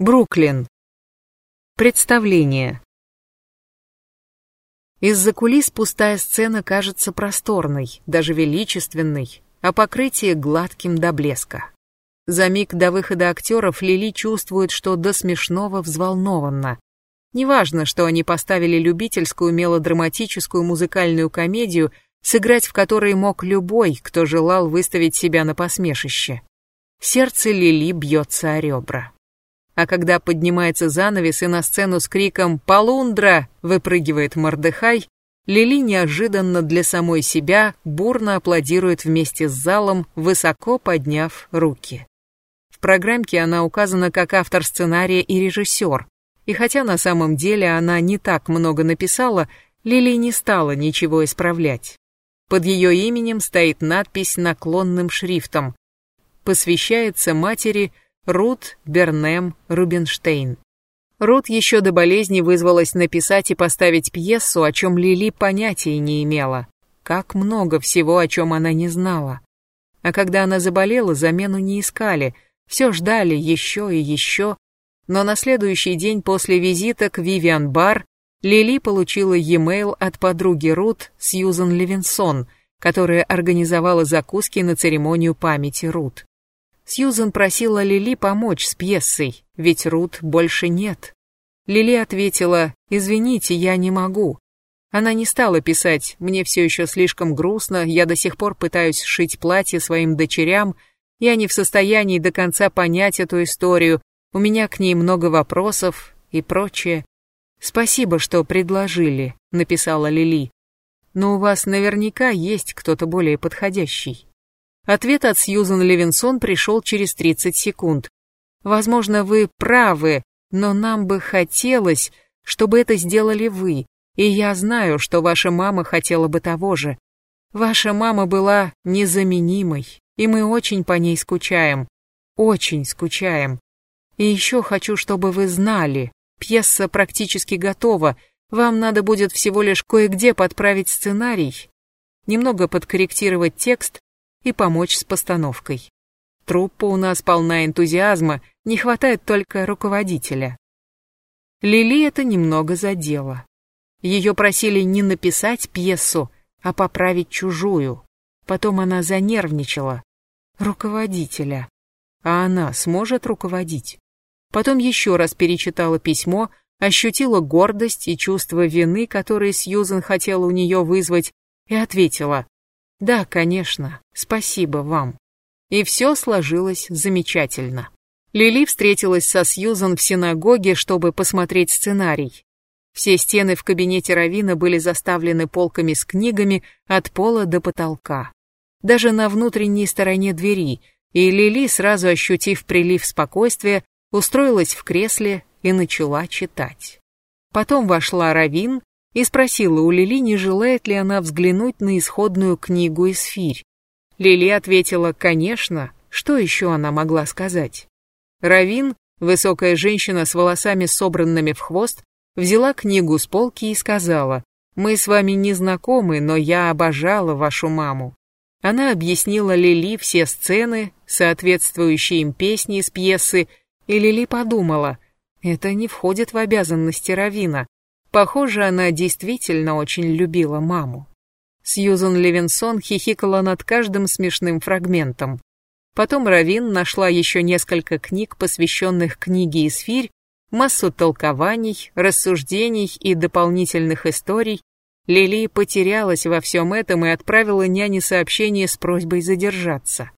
Бруклин. Представление. Из-за кулис пустая сцена кажется просторной, даже величественной, а покрытие гладким до блеска. За миг до выхода актеров Лили чувствует, что до смешного взволнованно. Неважно, что они поставили любительскую мелодраматическую музыкальную комедию, сыграть в которой мог любой, кто желал выставить себя на посмешище. Сердце Лили бьется о ребра а когда поднимается занавес и на сцену с криком «Полундра!» выпрыгивает Мордыхай, Лили неожиданно для самой себя бурно аплодирует вместе с залом, высоко подняв руки. В программке она указана как автор сценария и режиссер, и хотя на самом деле она не так много написала, Лили не стала ничего исправлять. Под ее именем стоит надпись наклонным шрифтом «Посвящается матери Рут Бернем Рубинштейн. Рут еще до болезни вызвалась написать и поставить пьесу, о чем Лили понятия не имела. Как много всего, о чем она не знала. А когда она заболела, замену не искали, все ждали еще и еще. Но на следующий день после визита к Вивиан Бар Лили получила e-mail от подруги Рут Сьюзан Левинсон, которая организовала закуски на церемонию памяти Рут. Сьюзен просила Лили помочь с пьесой, ведь Рут больше нет. Лили ответила, «Извините, я не могу». Она не стала писать, «Мне все еще слишком грустно, я до сих пор пытаюсь шить платье своим дочерям, я не в состоянии до конца понять эту историю, у меня к ней много вопросов и прочее». «Спасибо, что предложили», — написала Лили. «Но у вас наверняка есть кто-то более подходящий». Ответ от Сьюзан Левинсон пришел через 30 секунд. Возможно, вы правы, но нам бы хотелось, чтобы это сделали вы, и я знаю, что ваша мама хотела бы того же. Ваша мама была незаменимой, и мы очень по ней скучаем. Очень скучаем. И еще хочу, чтобы вы знали, пьеса практически готова, вам надо будет всего лишь кое-где подправить сценарий, немного подкорректировать текст и помочь с постановкой. Труппа у нас полна энтузиазма, не хватает только руководителя. Лили это немного задело. Ее просили не написать пьесу, а поправить чужую. Потом она занервничала. Руководителя. А она сможет руководить? Потом еще раз перечитала письмо, ощутила гордость и чувство вины, которые Сьюзен хотела у нее вызвать, и ответила, да, конечно, спасибо вам. И все сложилось замечательно. Лили встретилась со Сьюзан в синагоге, чтобы посмотреть сценарий. Все стены в кабинете Равина были заставлены полками с книгами от пола до потолка. Даже на внутренней стороне двери, и Лили, сразу ощутив прилив спокойствия, устроилась в кресле и начала читать. Потом вошла Равин и спросила у Лили, не желает ли она взглянуть на исходную книгу «Эсфирь». Лили ответила «конечно», что еще она могла сказать? Равин, высокая женщина с волосами собранными в хвост, взяла книгу с полки и сказала «Мы с вами не знакомы, но я обожала вашу маму». Она объяснила Лили все сцены, соответствующие им песни из пьесы, и Лили подумала, это не входит в обязанности Равина, Похоже, она действительно очень любила маму. Сьюзан Левинсон хихикала над каждым смешным фрагментом. Потом Равин нашла еще несколько книг, посвященных книге «Исфирь», массу толкований, рассуждений и дополнительных историй. Лили потерялась во всем этом и отправила няне сообщение с просьбой задержаться.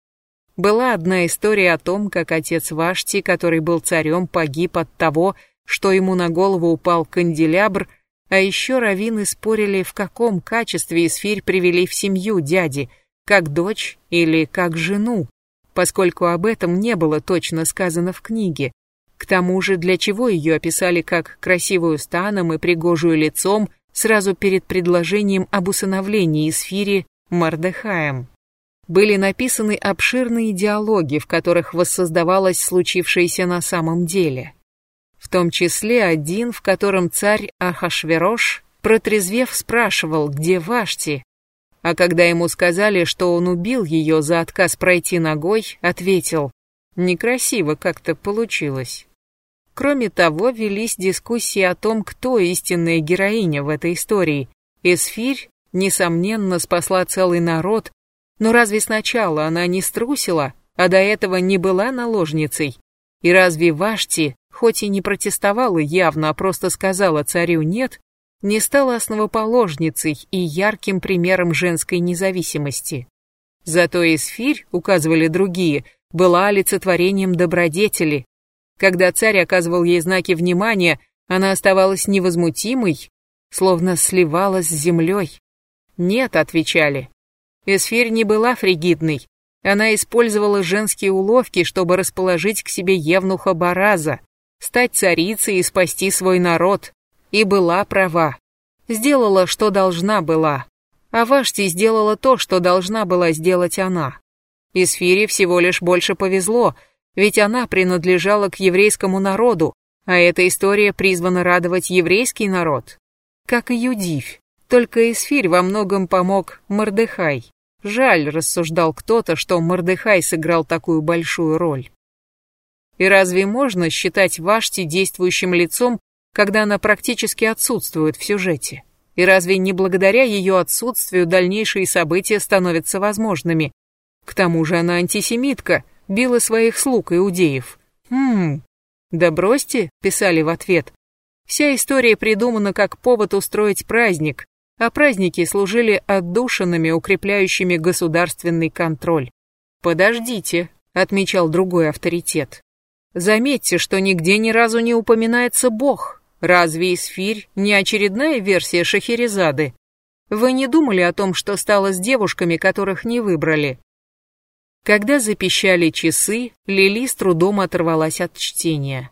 Была одна история о том, как отец Вашти, который был царем, погиб от того, что ему на голову упал канделябр, а еще раввины спорили, в каком качестве Исфирь привели в семью дяди, как дочь или как жену, поскольку об этом не было точно сказано в книге. К тому же, для чего ее описали как красивую станом и пригожую лицом сразу перед предложением об усыновлении Исфири Мардехаем. Были написаны обширные диалоги, в которых воссоздавалось случившееся на самом деле в том числе один, в котором царь Ахашверош, протрезвев, спрашивал, где Вашти, а когда ему сказали, что он убил ее за отказ пройти ногой, ответил, некрасиво как-то получилось. Кроме того, велись дискуссии о том, кто истинная героиня в этой истории. Эсфирь, несомненно, спасла целый народ, но разве сначала она не струсила, а до этого не была наложницей? И разве Вашти, хоть и не протестовала явно, а просто сказала царю «нет», не стала основоположницей и ярким примером женской независимости? Зато Эсфирь, указывали другие, была олицетворением добродетели. Когда царь оказывал ей знаки внимания, она оставалась невозмутимой, словно сливалась с землей. «Нет», — отвечали. Эсфирь не была фригидной. Она использовала женские уловки, чтобы расположить к себе Евнуха Бараза, стать царицей и спасти свой народ. И была права. Сделала, что должна была. А Вашти сделала то, что должна была сделать она. Исфире всего лишь больше повезло, ведь она принадлежала к еврейскому народу, а эта история призвана радовать еврейский народ. Как и Юдивь. Только Исфирь во многом помог Мордыхай. Жаль, рассуждал кто-то, что Мордыхай сыграл такую большую роль. И разве можно считать Вашти действующим лицом, когда она практически отсутствует в сюжете? И разве не благодаря ее отсутствию дальнейшие события становятся возможными? К тому же она антисемитка, била своих слуг иудеев. Хм, да бросьте, писали в ответ. Вся история придумана как повод устроить праздник, а праздники служили отдушинами, укрепляющими государственный контроль. Подождите, отмечал другой авторитет. Заметьте, что нигде ни разу не упоминается Бог. Разве Исфирь не очередная версия Шахерезады? Вы не думали о том, что стало с девушками, которых не выбрали? Когда запищали часы, Лили с трудом оторвалась от чтения.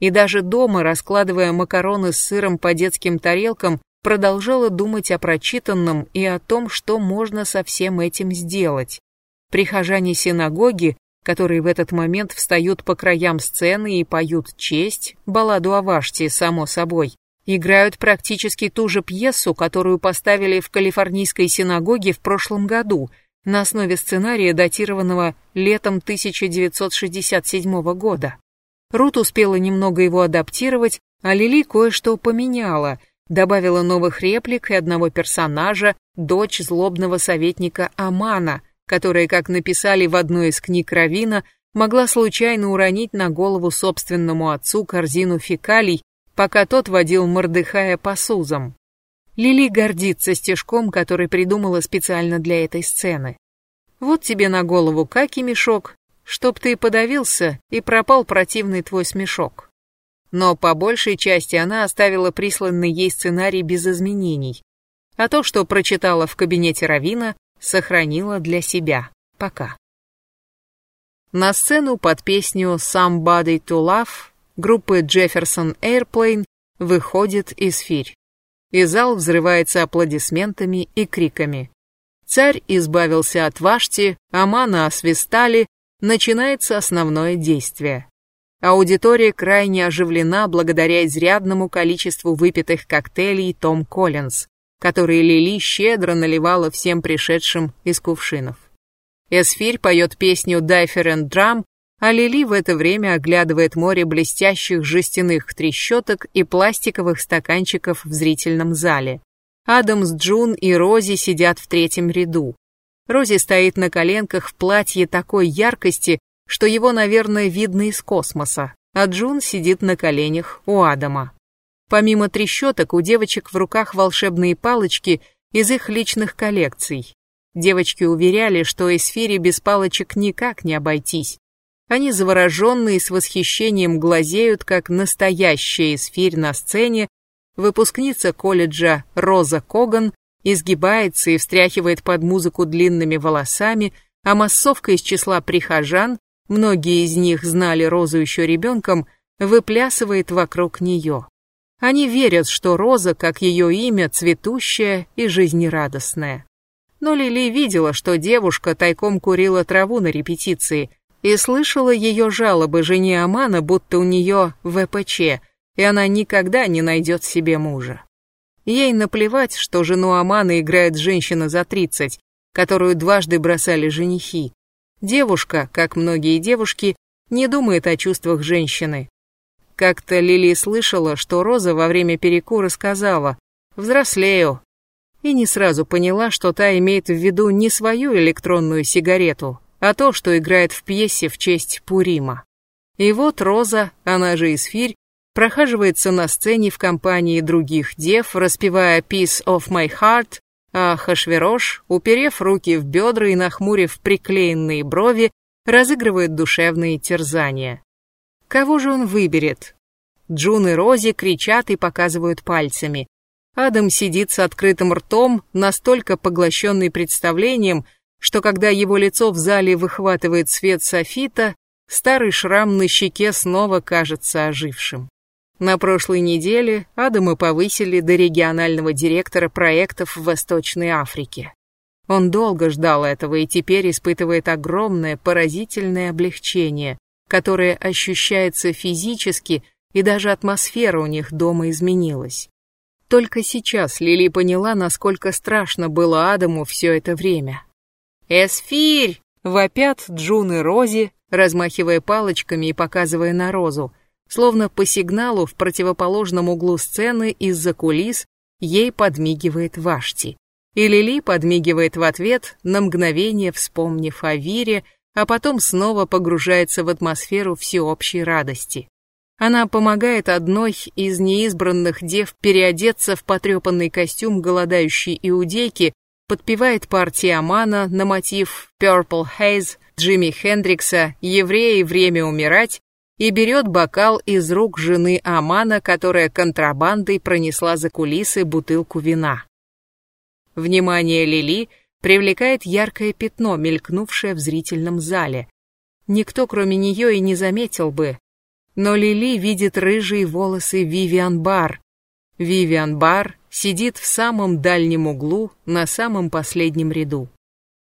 И даже дома, раскладывая макароны с сыром по детским тарелкам, продолжала думать о прочитанном и о том, что можно со всем этим сделать. Прихожане синагоги, которые в этот момент встают по краям сцены и поют честь, балладу о Ваште, само собой, играют практически ту же пьесу, которую поставили в калифорнийской синагоге в прошлом году – на основе сценария, датированного летом 1967 года. Рут успела немного его адаптировать, а Лили кое-что поменяла, добавила новых реплик и одного персонажа, дочь злобного советника Амана, которая, как написали в одной из книг Равина, могла случайно уронить на голову собственному отцу корзину фекалий, пока тот водил Мордыхая по сузам. Лили гордится стежком, который придумала специально для этой сцены. Вот тебе на голову каки мешок, чтоб ты подавился и пропал противный твой смешок. Но по большей части она оставила присланный ей сценарий без изменений, а то, что прочитала в кабинете Равина, сохранила для себя. Пока. На сцену под песню «Somebody to Love» группы Jefferson Airplane выходит Исфирь и зал взрывается аплодисментами и криками. Царь избавился от Вашти, Амана освистали, начинается основное действие. Аудитория крайне оживлена благодаря изрядному количеству выпитых коктейлей Том Коллинз, которые Лили щедро наливала всем пришедшим из кувшинов. Эсфирь поет песню «Дайфер and Drum», а Лили в это время оглядывает море блестящих жестяных трещоток и пластиковых стаканчиков в зрительном зале. Адамс, Джун и Рози сидят в третьем ряду. Рози стоит на коленках в платье такой яркости, что его, наверное, видно из космоса, а Джун сидит на коленях у Адама. Помимо трещоток, у девочек в руках волшебные палочки из их личных коллекций. Девочки уверяли, что эсфире без палочек никак не обойтись. Они завороженные с восхищением глазеют, как настоящая эсфирь на сцене, выпускница колледжа Роза Коган изгибается и встряхивает под музыку длинными волосами, а массовка из числа прихожан, многие из них знали Розу еще ребенком, выплясывает вокруг нее. Они верят, что Роза, как ее имя, цветущая и жизнерадостная. Но Лили видела, что девушка тайком курила траву на репетиции и слышала ее жалобы жене Амана, будто у нее ВПЧ, и она никогда не найдет себе мужа. Ей наплевать, что жену Амана играет женщина за 30, которую дважды бросали женихи. Девушка, как многие девушки, не думает о чувствах женщины. Как-то Лили слышала, что Роза во время перекура сказала «взрослею», и не сразу поняла, что та имеет в виду не свою электронную сигарету, а то, что играет в пьесе в честь Пурима. И вот Роза, она же Исфирь, прохаживается на сцене в компании других дев, распевая «Piece of my heart», а Хашверош, уперев руки в бедра и нахмурив приклеенные брови, разыгрывает душевные терзания. Кого же он выберет? Джун и Рози кричат и показывают пальцами. Адам сидит с открытым ртом, настолько поглощенный представлением, что когда его лицо в зале выхватывает свет софита, старый шрам на щеке снова кажется ожившим. На прошлой неделе Адама повысили до регионального директора проектов в Восточной Африке. Он долго ждал этого и теперь испытывает огромное поразительное облегчение, которое ощущается физически, и даже атмосфера у них дома изменилась. Только сейчас Лили поняла, насколько страшно было Адаму все это время. «Эсфирь!» — вопят Джун и Рози, размахивая палочками и показывая на Розу. Словно по сигналу в противоположном углу сцены из-за кулис ей подмигивает Вашти. И Лили подмигивает в ответ, на мгновение вспомнив о Вире, а потом снова погружается в атмосферу всеобщей радости. Она помогает одной из неизбранных дев переодеться в потрепанный костюм голодающей иудейки, подпевает партии Амана на мотив Purple Haze Джимми Хендрикса «Евреи, время умирать» и берет бокал из рук жены Амана, которая контрабандой пронесла за кулисы бутылку вина. Внимание Лили привлекает яркое пятно, мелькнувшее в зрительном зале. Никто, кроме нее, и не заметил бы. Но Лили видит рыжие волосы Вивиан Бар. Вивиан Бар сидит в самом дальнем углу, на самом последнем ряду.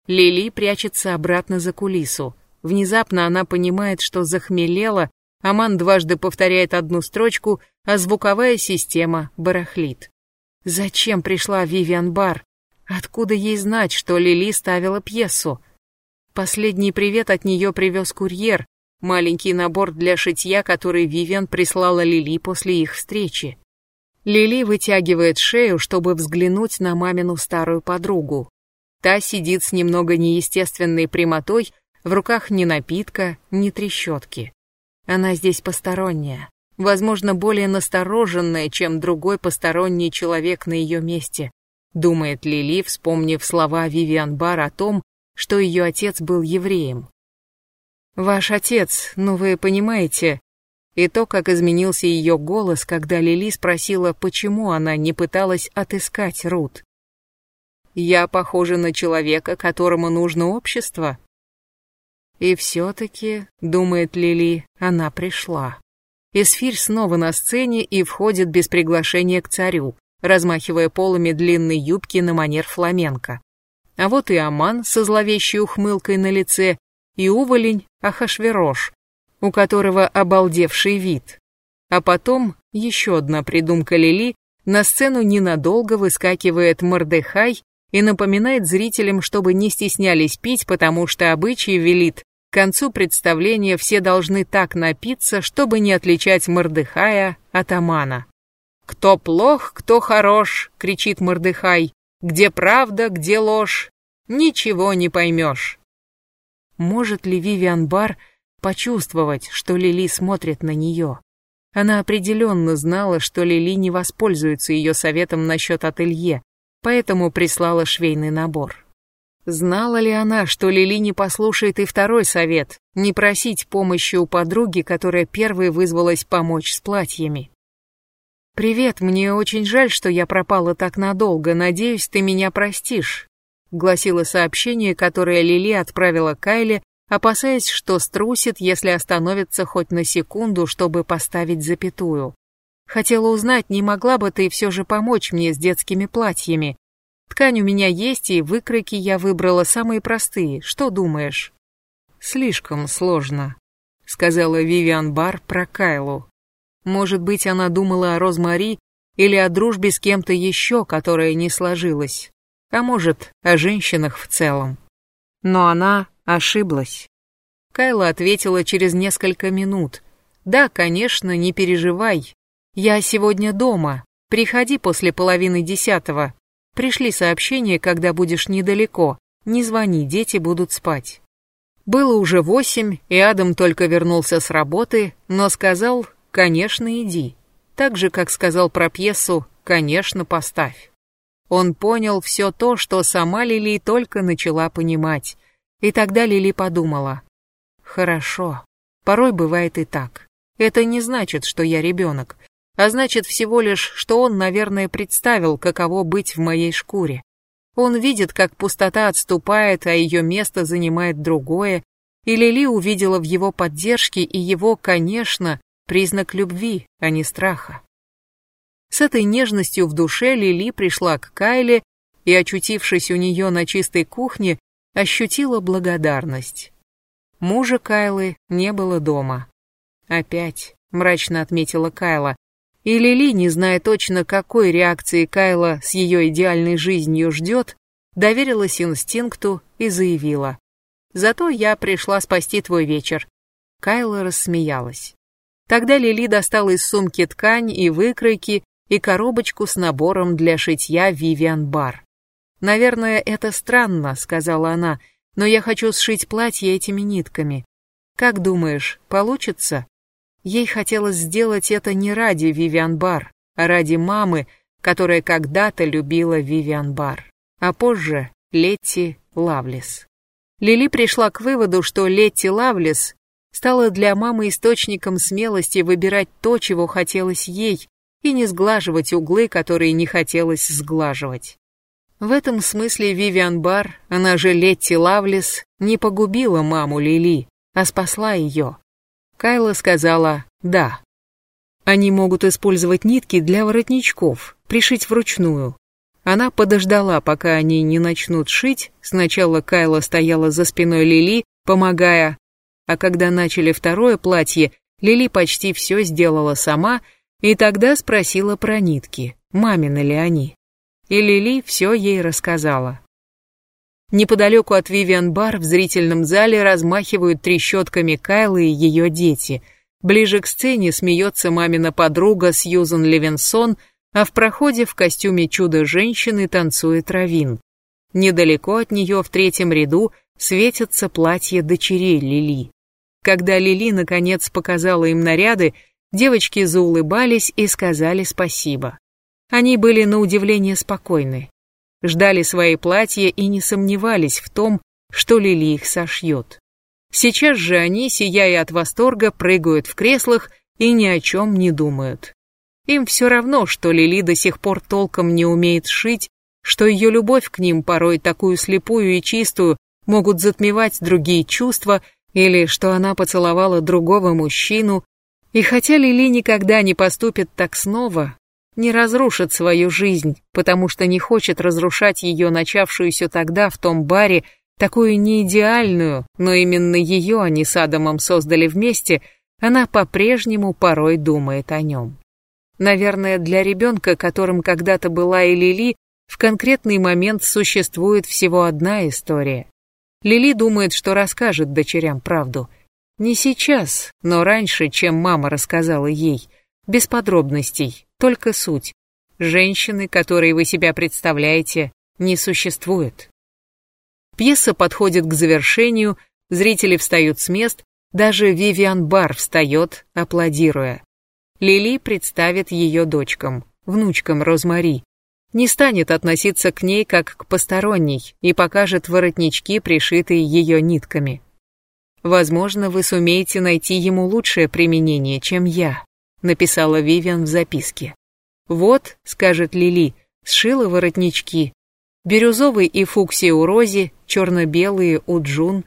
Лили прячется обратно за кулису. Внезапно она понимает, что захмелела Аман дважды повторяет одну строчку, а звуковая система барахлит. Зачем пришла Вивиан Бар? Откуда ей знать, что Лили ставила пьесу? Последний привет от нее привез курьер, маленький набор для шитья, который Вивиан прислала Лили после их встречи. Лили вытягивает шею, чтобы взглянуть на мамину старую подругу. Та сидит с немного неестественной прямотой, в руках ни напитка, ни трещотки. Она здесь посторонняя, возможно, более настороженная, чем другой посторонний человек на ее месте, думает Лили, вспомнив слова Вивиан Бар о том, что ее отец был евреем. «Ваш отец, ну вы понимаете...» И то, как изменился ее голос, когда Лили спросила, почему она не пыталась отыскать Рут. «Я похожа на человека, которому нужно общество», и все-таки, думает Лили, она пришла. Эсфирь снова на сцене и входит без приглашения к царю, размахивая полами длинной юбки на манер фламенко. А вот и Аман со зловещей ухмылкой на лице, и уволень Ахашверош, у которого обалдевший вид. А потом еще одна придумка Лили, на сцену ненадолго выскакивает Мордехай и напоминает зрителям, чтобы не стеснялись пить, потому что обычай велит, к концу представления все должны так напиться, чтобы не отличать Мордыхая от Амана. «Кто плох, кто хорош!» — кричит Мордыхай. «Где правда, где ложь? Ничего не поймешь!» Может ли Вивиан Бар почувствовать, что Лили смотрит на нее? Она определенно знала, что Лили не воспользуется ее советом насчет ателье, поэтому прислала швейный набор. Знала ли она, что Лили не послушает и второй совет, не просить помощи у подруги, которая первой вызвалась помочь с платьями? «Привет, мне очень жаль, что я пропала так надолго, надеюсь, ты меня простишь», гласило сообщение, которое Лили отправила Кайле, опасаясь, что струсит, если остановится хоть на секунду, чтобы поставить запятую. Хотела узнать, не могла бы ты все же помочь мне с детскими платьями. Ткань у меня есть, и выкройки я выбрала самые простые. Что думаешь? Слишком сложно, сказала Вивиан Бар про Кайлу. Может быть, она думала о Розмари или о дружбе с кем-то еще, которая не сложилась. А может, о женщинах в целом. Но она ошиблась. Кайла ответила через несколько минут, Да, конечно, не переживай. Я сегодня дома. Приходи после половины десятого. Пришли сообщение, когда будешь недалеко. Не звони, дети будут спать. Было уже восемь, и Адам только вернулся с работы, но сказал, конечно, иди. Так же, как сказал про пьесу, конечно, поставь. Он понял все то, что сама Лили только начала понимать. И тогда Лили подумала, хорошо, порой бывает и так. Это не значит, что я ребенок, а значит всего лишь, что он, наверное, представил, каково быть в моей шкуре. Он видит, как пустота отступает, а ее место занимает другое, и Лили увидела в его поддержке и его, конечно, признак любви, а не страха. С этой нежностью в душе Лили пришла к Кайле и, очутившись у нее на чистой кухне, ощутила благодарность. Мужа Кайлы не было дома. Опять, мрачно отметила Кайла, и Лили, не зная точно, какой реакции Кайла с ее идеальной жизнью ждет, доверилась инстинкту и заявила. «Зато я пришла спасти твой вечер». Кайла рассмеялась. Тогда Лили достала из сумки ткань и выкройки и коробочку с набором для шитья Вивиан Бар. «Наверное, это странно», — сказала она, — «но я хочу сшить платье этими нитками. Как думаешь, получится?» Ей хотелось сделать это не ради Вивиан Бар, а ради мамы, которая когда-то любила Вивиан Бар, а позже Летти Лавлес. Лили пришла к выводу, что Летти Лавлес стала для мамы источником смелости выбирать то, чего хотелось ей, и не сглаживать углы, которые не хотелось сглаживать. В этом смысле Вивиан Бар, она же Летти Лавлес, не погубила маму Лили, а спасла ее. Кайла сказала «да». Они могут использовать нитки для воротничков, пришить вручную. Она подождала, пока они не начнут шить. Сначала Кайла стояла за спиной Лили, помогая, а когда начали второе платье, Лили почти все сделала сама и тогда спросила про нитки, мамины ли они. И Лили все ей рассказала. Неподалеку от Вивиан Бар в зрительном зале размахивают трещотками Кайла и ее дети. Ближе к сцене смеется мамина подруга Сьюзан Левинсон, а в проходе в костюме чудо-женщины танцует Равин. Недалеко от нее в третьем ряду светятся платья дочерей Лили. Когда Лили наконец показала им наряды, Девочки заулыбались и сказали спасибо. Они были на удивление спокойны. Ждали свои платья и не сомневались в том, что Лили их сошьет. Сейчас же они, сияя от восторга, прыгают в креслах и ни о чем не думают. Им все равно, что Лили до сих пор толком не умеет шить, что ее любовь к ним, порой такую слепую и чистую, могут затмевать другие чувства, или что она поцеловала другого мужчину, и хотя Лили никогда не поступит так снова, не разрушит свою жизнь, потому что не хочет разрушать ее начавшуюся тогда в том баре, такую неидеальную, но именно ее они с Адамом создали вместе, она по-прежнему порой думает о нем. Наверное, для ребенка, которым когда-то была и Лили, в конкретный момент существует всего одна история. Лили думает, что расскажет дочерям правду – не сейчас, но раньше, чем мама рассказала ей. Без подробностей, только суть. Женщины, которые вы себя представляете, не существует. Пьеса подходит к завершению, зрители встают с мест, даже Вивиан Бар встает, аплодируя. Лили представит ее дочкам, внучкам Розмари. Не станет относиться к ней как к посторонней и покажет воротнички, пришитые ее нитками. Возможно, вы сумеете найти ему лучшее применение, чем я, написала Вивиан в записке. Вот, скажет Лили, сшила воротнички. Бирюзовый и фуксия у Рози, черно-белые у Джун.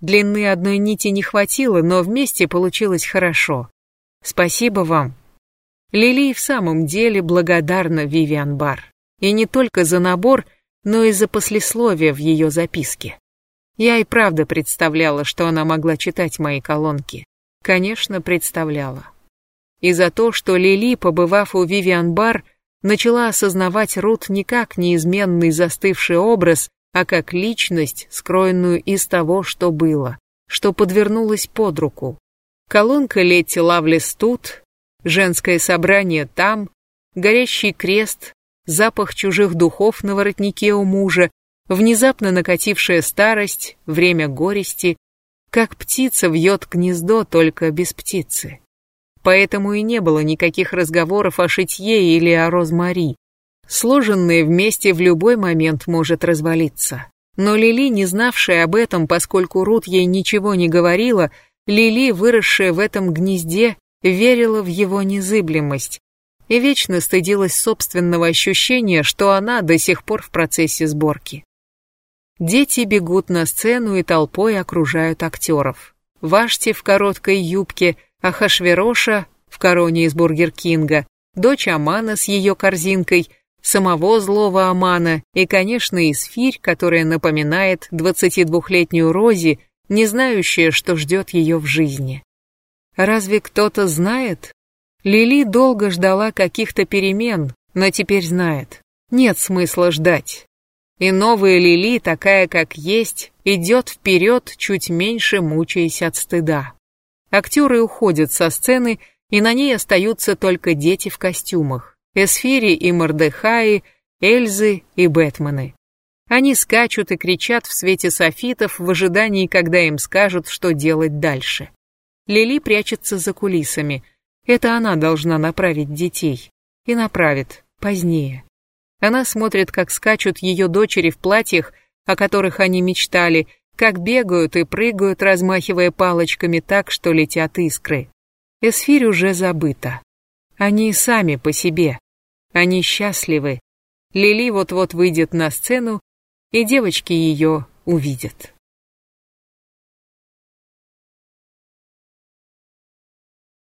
Длины одной нити не хватило, но вместе получилось хорошо. Спасибо вам. Лили в самом деле благодарна Вивиан Бар. И не только за набор, но и за послесловие в ее записке. Я и правда представляла, что она могла читать мои колонки. Конечно, представляла. И за то, что Лили, побывав у Вивиан Бар, начала осознавать Рут не как неизменный застывший образ, а как личность, скроенную из того, что было, что подвернулось под руку. Колонка Летти Лавлес тут, женское собрание там, горящий крест, запах чужих духов на воротнике у мужа, внезапно накатившая старость, время горести, как птица вьет гнездо, только без птицы. Поэтому и не было никаких разговоров о шитье или о розмари. Сложенное вместе в любой момент может развалиться. Но Лили, не знавшая об этом, поскольку Рут ей ничего не говорила, Лили, выросшая в этом гнезде, верила в его незыблемость и вечно стыдилась собственного ощущения, что она до сих пор в процессе сборки. Дети бегут на сцену и толпой окружают актеров. Вашти в короткой юбке, Ахашвероша в короне из Бургер Кинга, дочь Амана с ее корзинкой, самого злого Амана и, конечно, Исфирь, которая напоминает 22-летнюю Рози, не знающая, что ждет ее в жизни. Разве кто-то знает? Лили долго ждала каких-то перемен, но теперь знает. Нет смысла ждать. И новая Лили, такая как есть, идет вперед, чуть меньше мучаясь от стыда. Актеры уходят со сцены, и на ней остаются только дети в костюмах. Эсфири и Мордехаи, Эльзы и Бэтмены. Они скачут и кричат в свете софитов в ожидании, когда им скажут, что делать дальше. Лили прячется за кулисами. Это она должна направить детей. И направит позднее. Она смотрит, как скачут ее дочери в платьях, о которых они мечтали, как бегают и прыгают, размахивая палочками так, что летят искры. Эсфирь уже забыта. Они сами по себе. Они счастливы. Лили вот-вот выйдет на сцену и девочки ее увидят.